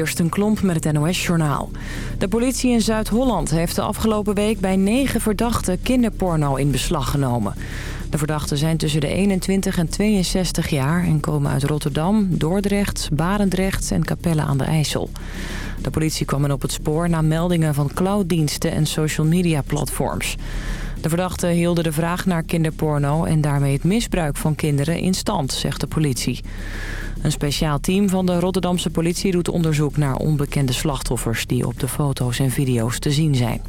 Eerst een klomp met het NOS-journaal. De politie in Zuid-Holland heeft de afgelopen week bij negen verdachten kinderporno in beslag genomen. De verdachten zijn tussen de 21 en 62 jaar en komen uit Rotterdam, Dordrecht, Barendrecht en Capelle aan de IJssel. De politie kwam op het spoor na meldingen van clouddiensten en social media platforms. De verdachten hielden de vraag naar kinderporno en daarmee het misbruik van kinderen in stand, zegt de politie. Een speciaal team van de Rotterdamse politie doet onderzoek naar onbekende slachtoffers die op de foto's en video's te zien zijn.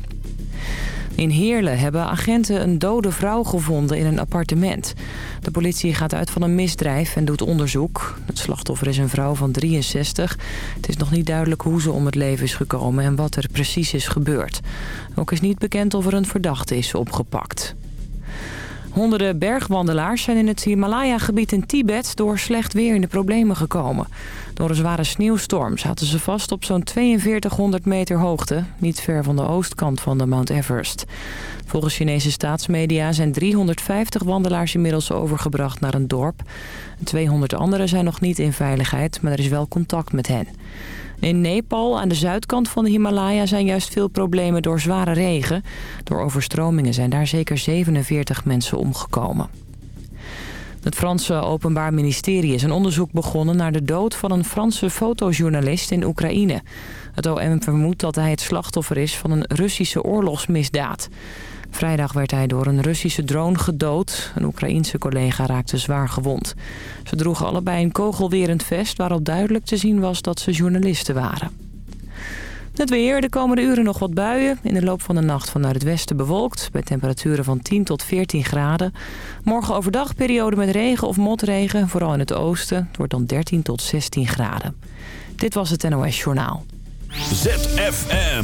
In Heerlen hebben agenten een dode vrouw gevonden in een appartement. De politie gaat uit van een misdrijf en doet onderzoek. Het slachtoffer is een vrouw van 63. Het is nog niet duidelijk hoe ze om het leven is gekomen en wat er precies is gebeurd. Ook is niet bekend of er een verdachte is opgepakt. Honderden bergwandelaars zijn in het Himalaya-gebied in Tibet door slecht weer in de problemen gekomen. Door een zware sneeuwstorm zaten ze vast op zo'n 4200 meter hoogte, niet ver van de oostkant van de Mount Everest. Volgens Chinese staatsmedia zijn 350 wandelaars inmiddels overgebracht naar een dorp. 200 anderen zijn nog niet in veiligheid, maar er is wel contact met hen. In Nepal, aan de zuidkant van de Himalaya, zijn juist veel problemen door zware regen. Door overstromingen zijn daar zeker 47 mensen omgekomen. Het Franse Openbaar Ministerie is een onderzoek begonnen naar de dood van een Franse fotojournalist in Oekraïne. Het OM vermoedt dat hij het slachtoffer is van een Russische oorlogsmisdaad. Vrijdag werd hij door een Russische drone gedood. Een Oekraïense collega raakte zwaar gewond. Ze droegen allebei een kogelwerend vest waarop duidelijk te zien was dat ze journalisten waren. Het weer, de komende uren nog wat buien. In de loop van de nacht vanuit het westen bewolkt. Bij temperaturen van 10 tot 14 graden. Morgen overdag periode met regen of motregen. Vooral in het oosten. Wordt dan 13 tot 16 graden. Dit was het NOS Journaal. ZFM.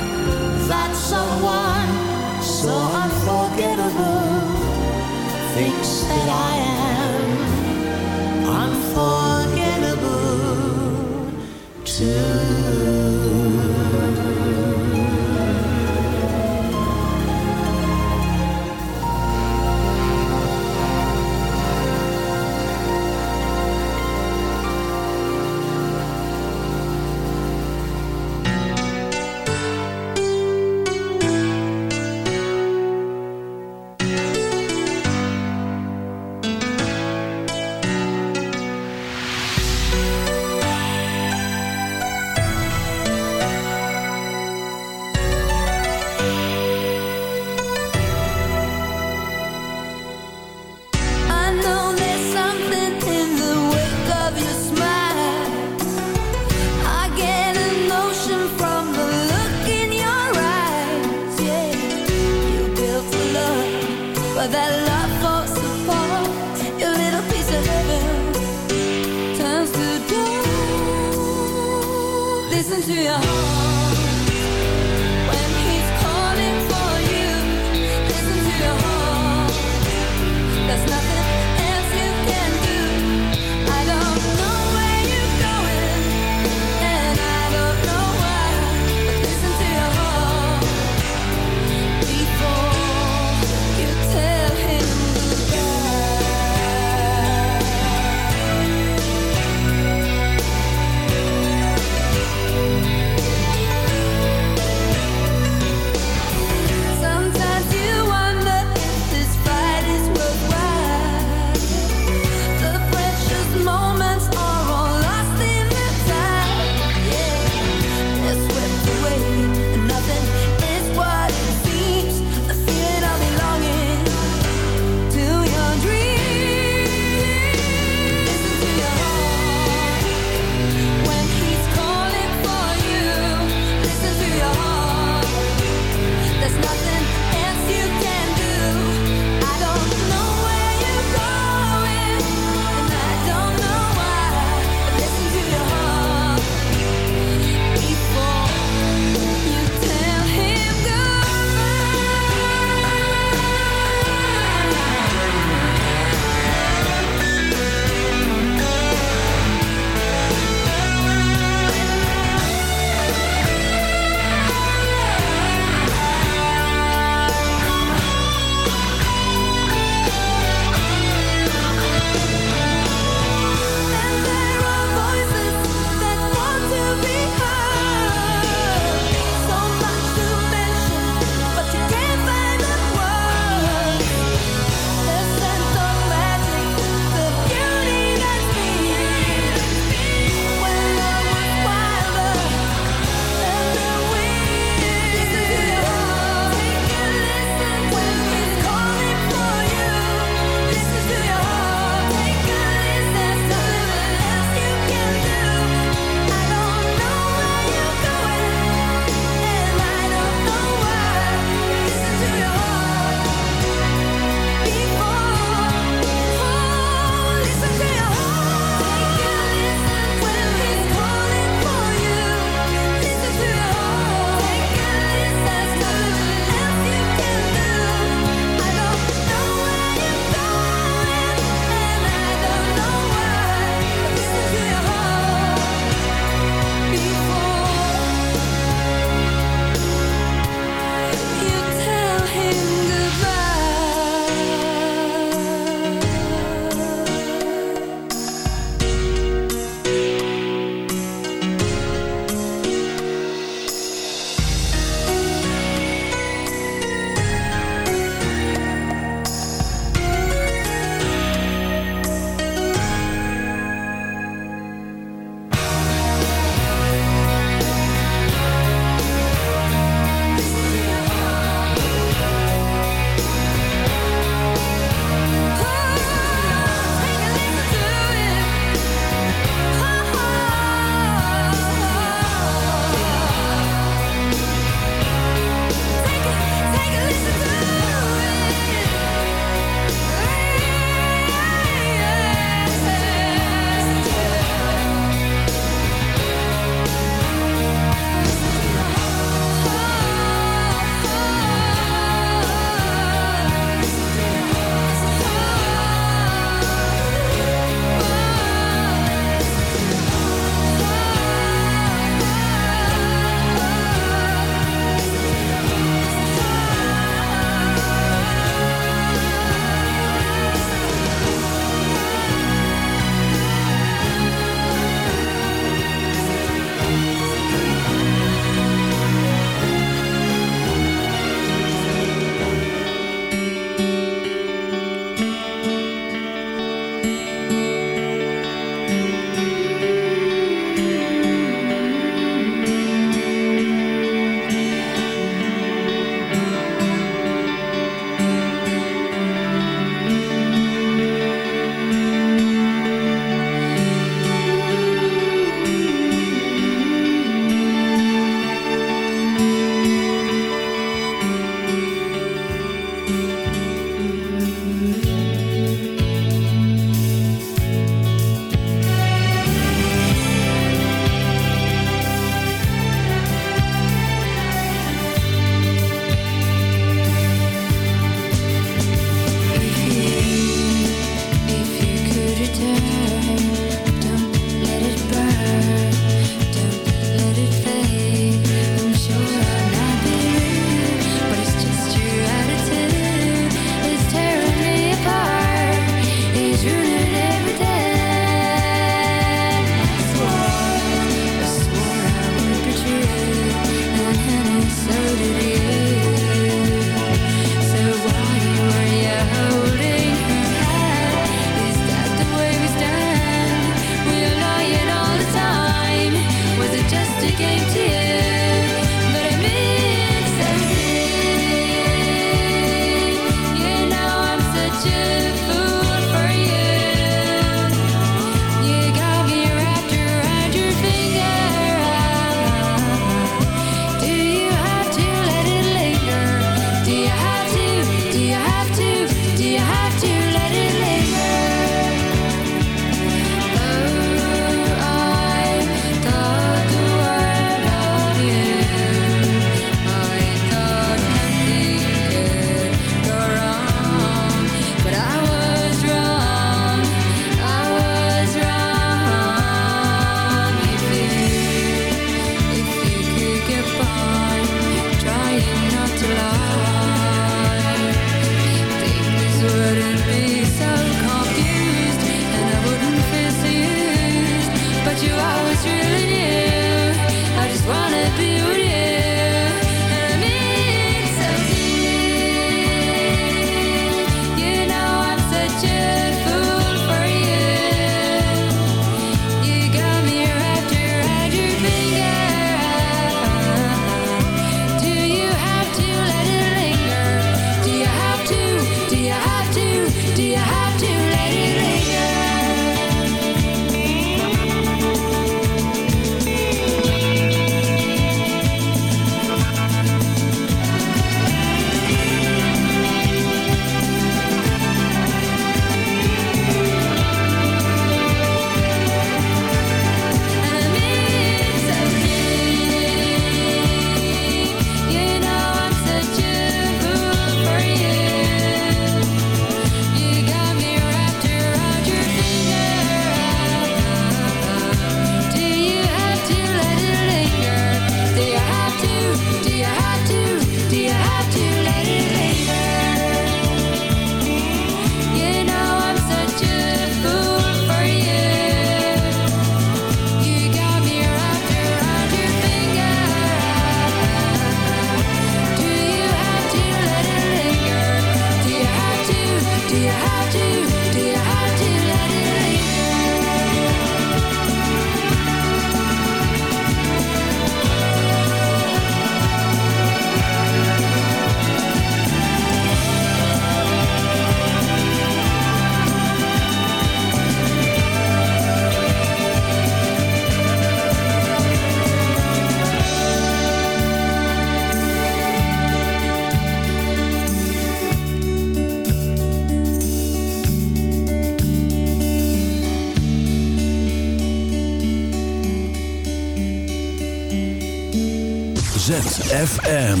ZFM.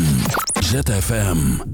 ZFM.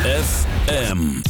ZFM.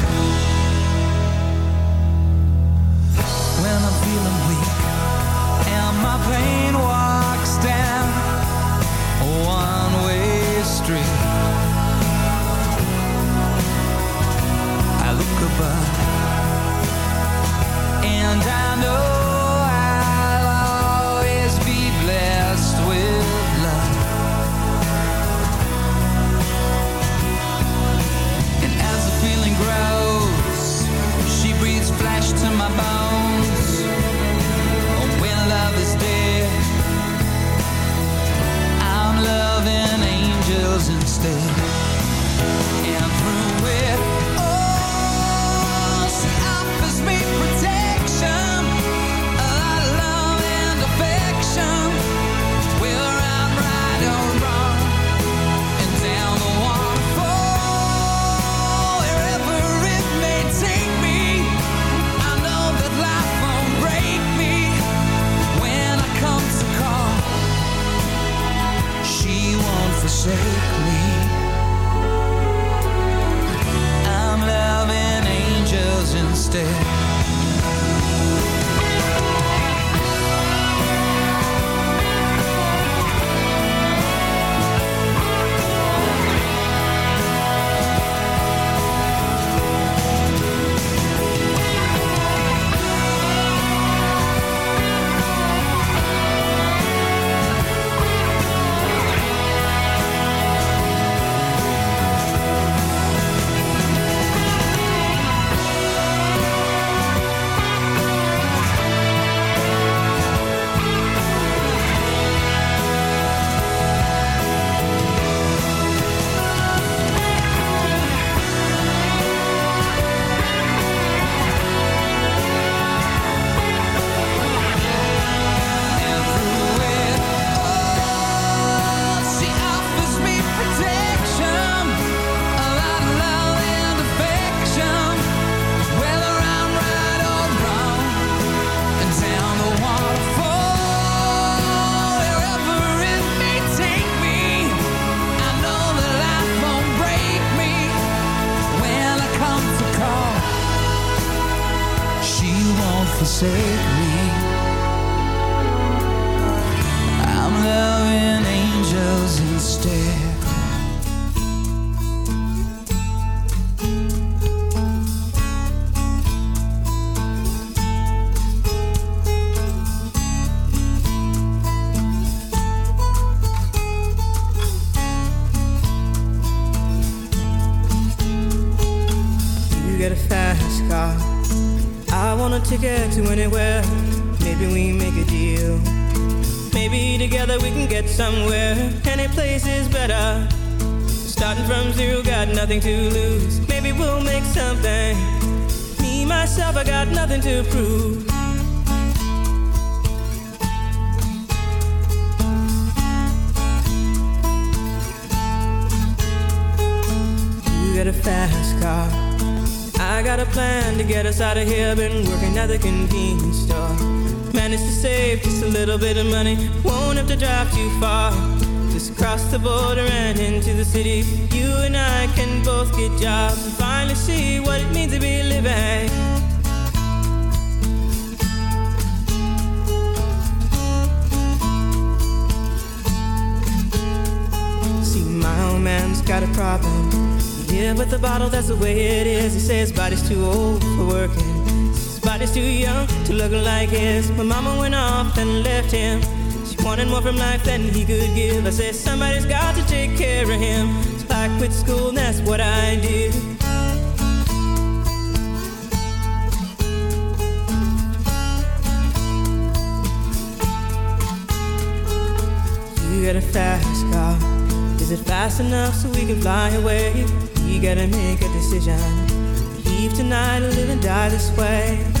Him. So I quit school, and that's what I did. You got a fast car. Is it fast enough so we can fly away? We gotta make a decision. Leave tonight or live and die this way.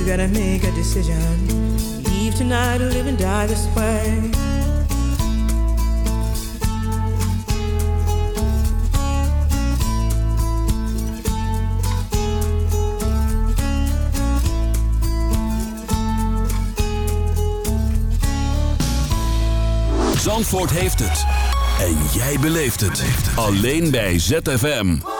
You gotta make a decision. Leave tonight or live and die this way. Zandvoort heeft het. En jij beleeft het. Alleen bij ZFM.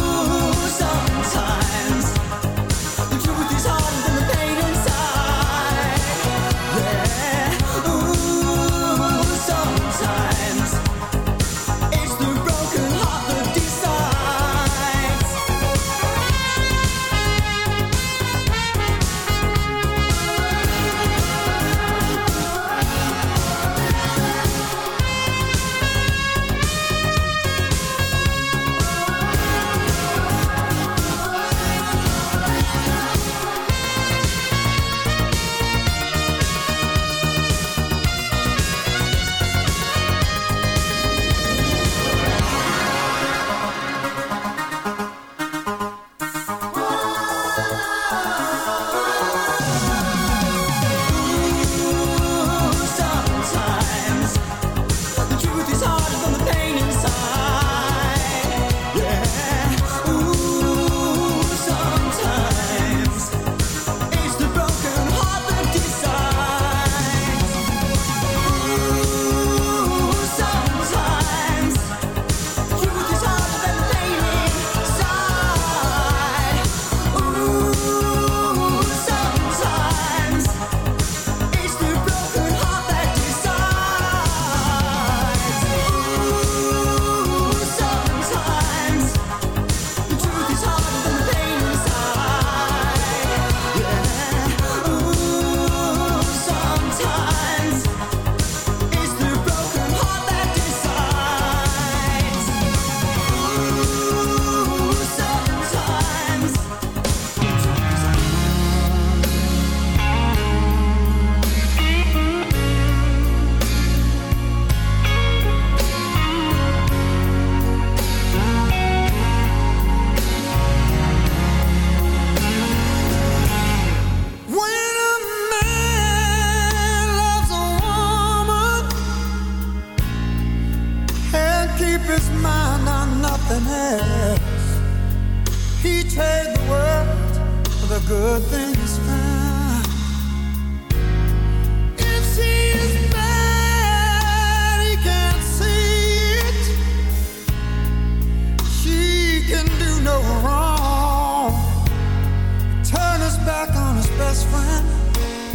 back on his best friend.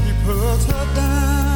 He puts her down.